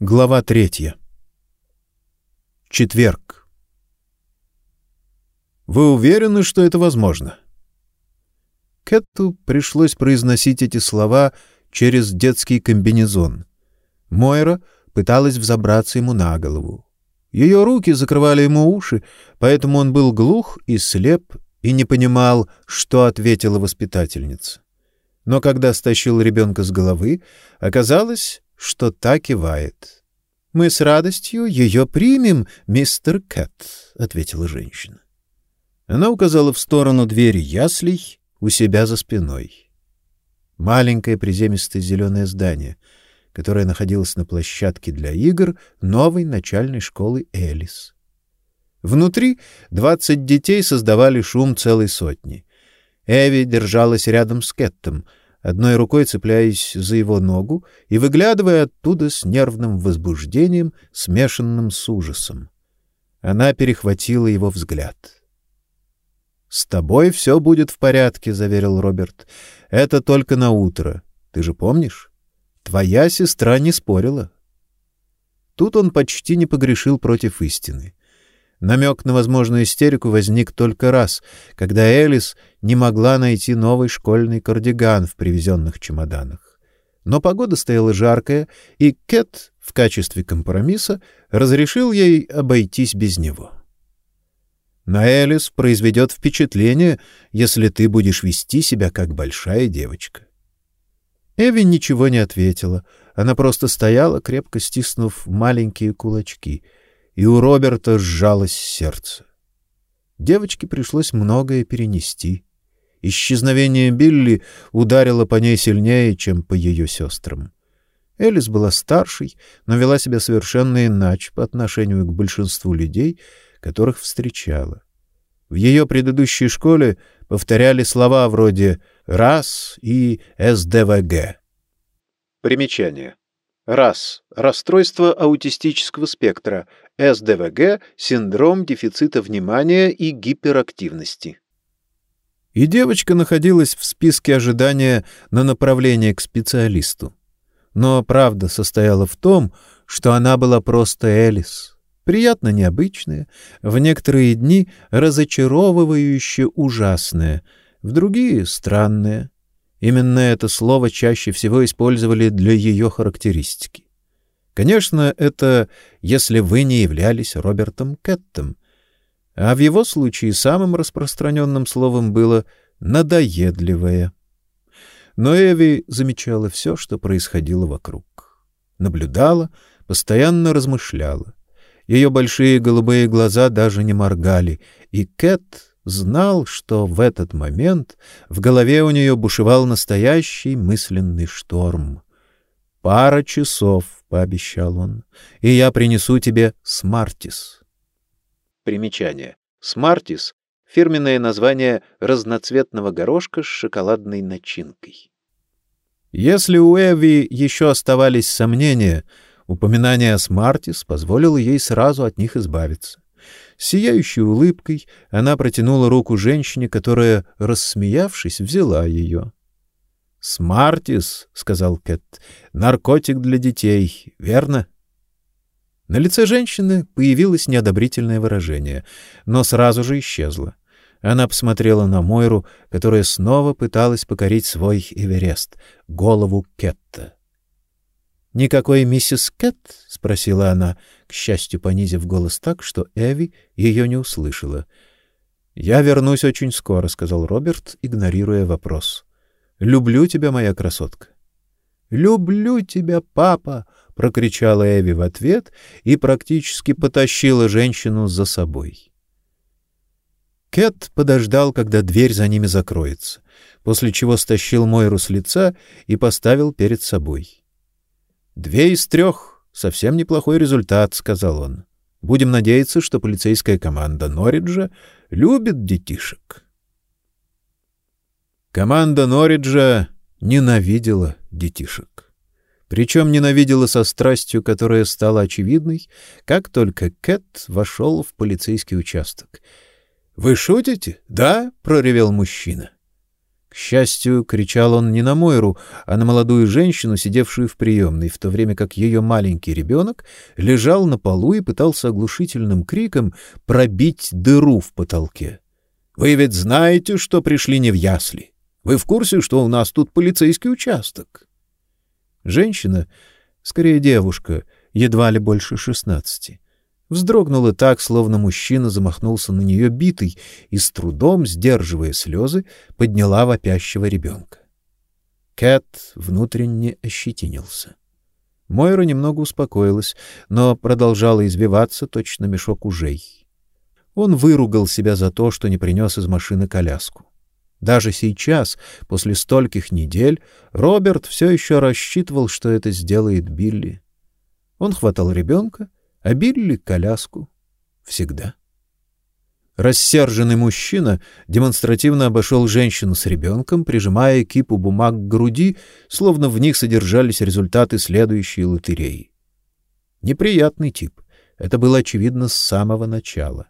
Глава третья. Четверг. Вы уверены, что это возможно? Кэтту пришлось произносить эти слова через детский комбинезон. Мойра пыталась взобраться ему на голову. Ее руки закрывали ему уши, поэтому он был глух и слеп и не понимал, что ответила воспитательница. Но когда стащил ребенка с головы, оказалось, что та кивает. «Мы с радостью ее примем, мистер Кэт», — ответила женщина. Она указала в сторону двери яслей у себя за спиной. Маленькое приземистое зеленое здание, которое находилось на площадке для игр новой начальной школы Элис. Внутри двадцать детей создавали шум целой сотни. Эви держалась рядом с Кэттом — одной рукой цепляясь за его ногу и выглядывая оттуда с нервным возбуждением, смешанным с ужасом. Она перехватила его взгляд. С тобой все будет в порядке, заверил Роберт. Это только на утро. Ты же помнишь? Твоя сестра не спорила. Тут он почти не погрешил против истины. Намек на возможную истерику возник только раз, когда Элис не могла найти новый школьный кардиган в привезенных чемоданах. Но погода стояла жаркая, и Кэт в качестве компромисса разрешил ей обойтись без него. На Элис произведет впечатление, если ты будешь вести себя как большая девочка. Эви ничего не ответила. Она просто стояла, крепко стиснув маленькие кулачки — и у Роберта сжалось сердце. Девочке пришлось многое перенести. Исчезновение Билли ударило по ней сильнее, чем по ее сестрам. Элис была старшей, но вела себя совершенно иначе по отношению к большинству людей, которых встречала. В ее предыдущей школе повторяли слова вроде «раз» и «СДВГ». Примечание. РАС – расстройство аутистического спектра, СДВГ – синдром дефицита внимания и гиперактивности. И девочка находилась в списке ожидания на направление к специалисту. Но правда состояла в том, что она была просто Элис, приятно необычная, в некоторые дни разочаровывающе ужасная, в другие — странная. Именно это слово чаще всего использовали для ее характеристики. Конечно, это если вы не являлись Робертом Кэттом, а в его случае самым распространенным словом было «надоедливое». Но Эви замечала все, что происходило вокруг. Наблюдала, постоянно размышляла. Ее большие голубые глаза даже не моргали, и Кэт знал, что в этот момент в голове у нее бушевал настоящий мысленный шторм. «Пара часов», — пообещал он, — «и я принесу тебе смартис». Примечание. Смартис — фирменное название разноцветного горошка с шоколадной начинкой. Если у Эви еще оставались сомнения, упоминание о смартис позволило ей сразу от них избавиться. Сияющей улыбкой она протянула руку женщине, которая, рассмеявшись, взяла ее. «Смартис», — сказал Кэт, — «наркотик для детей, верно?» На лице женщины появилось неодобрительное выражение, но сразу же исчезло. Она посмотрела на Мойру, которая снова пыталась покорить свой Эверест — голову Кетта. «Никакой миссис Кэт?» — спросила она, к счастью, понизив голос так, что Эви ее не услышала. «Я вернусь очень скоро», — сказал Роберт, игнорируя вопрос. «Люблю тебя, моя красотка». «Люблю тебя, папа!» — прокричала Эви в ответ и практически потащила женщину за собой. Кэт подождал, когда дверь за ними закроется, после чего стащил Мойру с лица и поставил перед собой. Две из трех — совсем неплохой результат, — сказал он. Будем надеяться, что полицейская команда Норриджа любит детишек. Команда Норриджа ненавидела детишек. Причем ненавидела со страстью, которая стала очевидной, как только Кэт вошел в полицейский участок. — Вы шутите? — Да, — проревел мужчина. К счастью, кричал он не на Мойру, а на молодую женщину, сидевшую в приемной, в то время как ее маленький ребенок лежал на полу и пытался оглушительным криком пробить дыру в потолке. «Вы ведь знаете, что пришли не в ясли? Вы в курсе, что у нас тут полицейский участок?» Женщина, скорее девушка, едва ли больше шестнадцати, вздрогнула так, словно мужчина замахнулся на нее битой и с трудом, сдерживая слезы, подняла вопящего ребенка. Кэт внутренне ощетинился. Мойра немного успокоилась, но продолжала избиваться, точно мешок ужей. Он выругал себя за то, что не принес из машины коляску. Даже сейчас, после стольких недель, Роберт все еще рассчитывал, что это сделает Билли. Он хватал ребенка а Билли — коляску. Всегда. Рассерженный мужчина демонстративно обошел женщину с ребенком, прижимая кипу бумаг к груди, словно в них содержались результаты следующей лотереи. Неприятный тип. Это было очевидно с самого начала.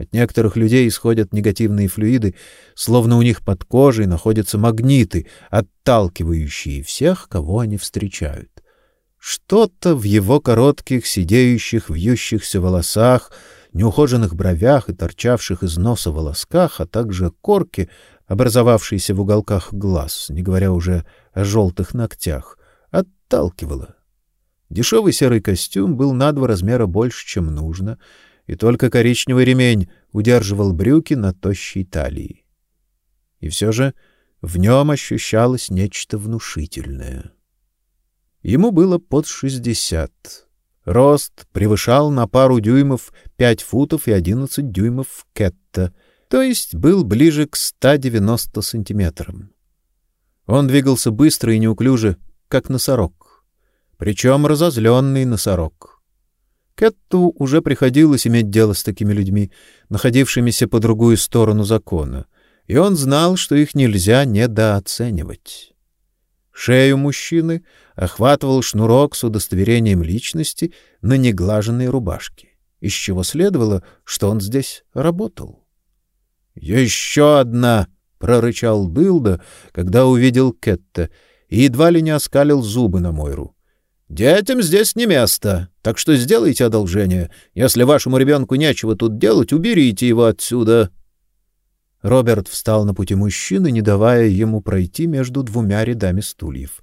От некоторых людей исходят негативные флюиды, словно у них под кожей находятся магниты, отталкивающие всех, кого они встречают. Что-то в его коротких, сидеющих, вьющихся волосах, неухоженных бровях и торчавших из носа волосках, а также корке, образовавшейся в уголках глаз, не говоря уже о желтых ногтях, отталкивало. Дешевый серый костюм был на два размера больше, чем нужно, и только коричневый ремень удерживал брюки на тощей талии. И все же в нем ощущалось нечто внушительное. Ему было под шестьдесят. Рост превышал на пару дюймов пять футов и одиннадцать дюймов кетта, то есть был ближе к ста девяносто сантиметрам. Он двигался быстро и неуклюже, как носорог, причем разозленный носорог. Кетту уже приходилось иметь дело с такими людьми, находившимися по другую сторону закона, и он знал, что их нельзя недооценивать. Шею мужчины охватывал шнурок с удостоверением личности на неглаженной рубашке, из чего следовало, что он здесь работал. «Еще одна!» — прорычал Дылда, когда увидел Кетта, и едва ли не оскалил зубы на Мойру. «Детям здесь не место, так что сделайте одолжение. Если вашему ребенку нечего тут делать, уберите его отсюда». Роберт встал на пути мужчины, не давая ему пройти между двумя рядами стульев.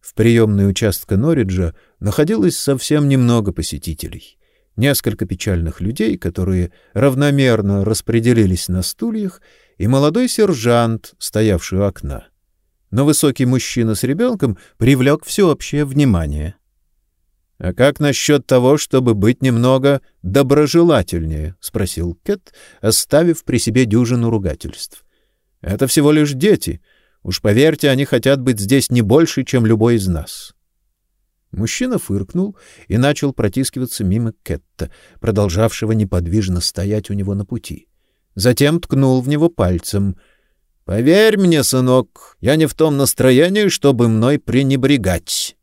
В приемной участка Норриджа находилось совсем немного посетителей. Несколько печальных людей, которые равномерно распределились на стульях, и молодой сержант, стоявший у окна. Но высокий мужчина с ребенком привлек всеобщее внимание. А как насчет того, чтобы быть немного доброжелательнее, спросил Кэт, оставив при себе дюжину ругательств. Это всего лишь дети. Уж поверьте, они хотят быть здесь не больше, чем любой из нас. Мужчина фыркнул и начал протискиваться мимо Кетта, продолжавшего неподвижно стоять у него на пути. Затем ткнул в него пальцем. Поверь мне, сынок, я не в том настроении, чтобы мной пренебрегать.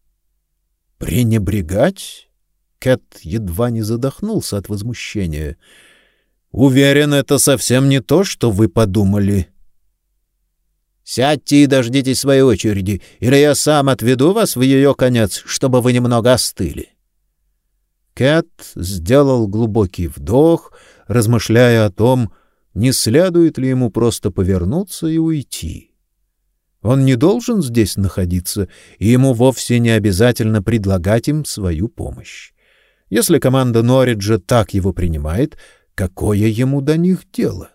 Пренебрегать? Кэт едва не задохнулся от возмущения. Уверен, это совсем не то, что вы подумали. Сядьте и дождитесь своей очереди, или я сам отведу вас в ее конец, чтобы вы немного остыли. Кэт сделал глубокий вдох, размышляя о том, не следует ли ему просто повернуться и уйти. Он не должен здесь находиться, и ему вовсе не обязательно предлагать им свою помощь. Если команда Норриджа так его принимает, какое ему до них дело?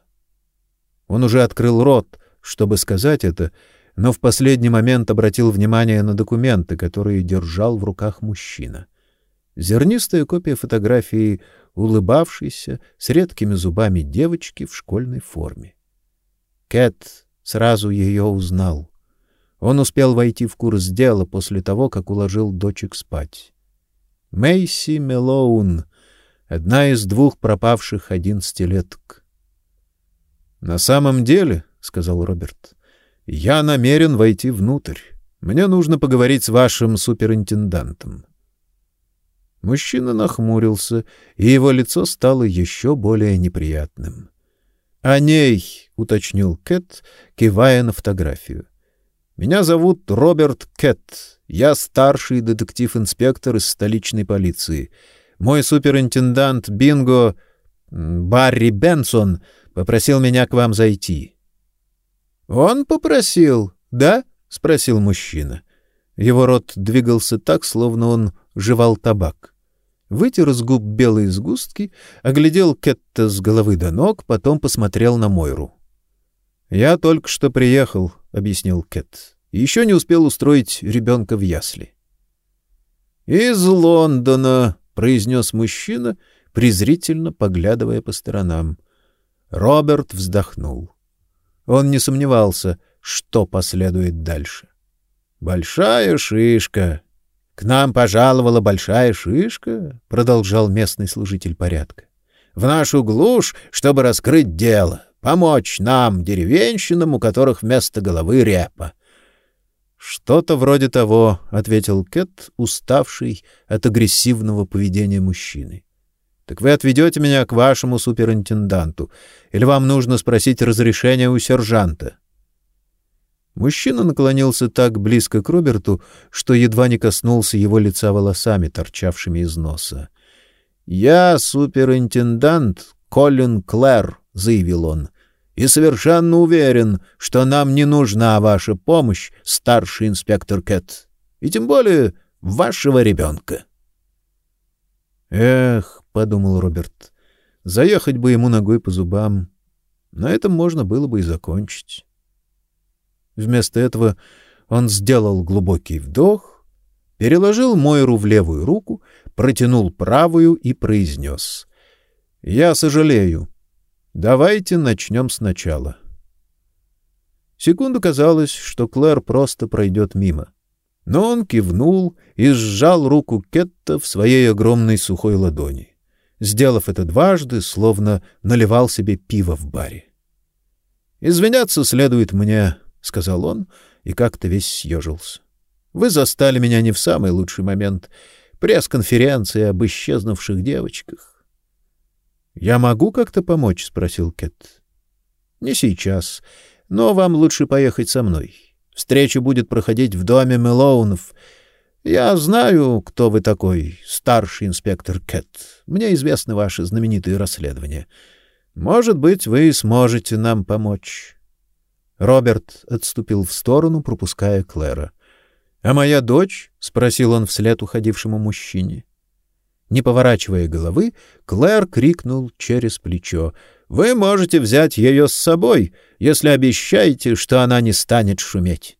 Он уже открыл рот, чтобы сказать это, но в последний момент обратил внимание на документы, которые держал в руках мужчина. Зернистая копия фотографии улыбавшейся с редкими зубами девочки в школьной форме. Кэт сразу ее узнал. Он успел войти в курс дела после того, как уложил дочек спать. Мэйси Мелоун, одна из двух пропавших одиннадцатилеток. На самом деле, сказал Роберт, я намерен войти внутрь. Мне нужно поговорить с вашим суперинтендантом. Мужчина нахмурился, и его лицо стало еще более неприятным. О ней, уточнил Кэт, кивая на фотографию. Меня зовут Роберт Кэт. Я старший детектив-инспектор из столичной полиции. Мой суперинтендант Бинго Барри Бенсон попросил меня к вам зайти. Он попросил, да? спросил мужчина. Его рот двигался так, словно он жевал табак. Вытер с губ белые сгустки, оглядел Кетта с головы до ног, потом посмотрел на Мойру. Я только что приехал, объяснил Кет. Еще не успел устроить ребенка в ясли. Из Лондона, произнес мужчина, презрительно поглядывая по сторонам. Роберт вздохнул. Он не сомневался, что последует дальше. Большая шишка. К нам пожаловала большая шишка, продолжал местный служитель порядка. В нашу глушь, чтобы раскрыть дело, помочь нам, деревенщинам, у которых вместо головы репа. Что-то вроде того, ответил Кэт, уставший от агрессивного поведения мужчины. Так вы отведете меня к вашему суперинтенданту или вам нужно спросить разрешения у сержанта? Мужчина наклонился так близко к Роберту, что едва не коснулся его лица волосами, торчавшими из носа. "Я суперинтендант Колин Клэр", заявил он и совершенно уверен, что нам не нужна ваша помощь, старший инспектор Кэт, и тем более вашего ребенка. Эх, подумал Роберт. Заехать бы ему ногой по зубам. На этом можно было бы и закончить. Вместо этого он сделал глубокий вдох, переложил Мойру в левую руку, протянул правую и произнес. «Я сожалею. Давайте начнем сначала. Секунду казалось, что Клэр просто пройдет мимо. Но он кивнул и сжал руку Кетта в своей огромной сухой ладони. Сделав это дважды, словно наливал себе пиво в баре. «Извиняться следует мне», — сказал он, и как-то весь съежился. «Вы застали меня не в самый лучший момент. Пресс-конференция об исчезнувших девочках. Я могу как-то помочь, спросил Кэт. Не сейчас, но вам лучше поехать со мной. Встреча будет проходить в доме Мелоунов. Я знаю, кто вы такой, старший инспектор Кэт. Мне известны ваши знаменитые расследования. Может быть, вы сможете нам помочь. Роберт отступил в сторону, пропуская Клэра. А моя дочь? спросил он вслед уходившему мужчине. Не поворачивая головы, Клэр крикнул через плечо: "Вы можете взять ее с собой, если обещаете, что она не станет шуметь".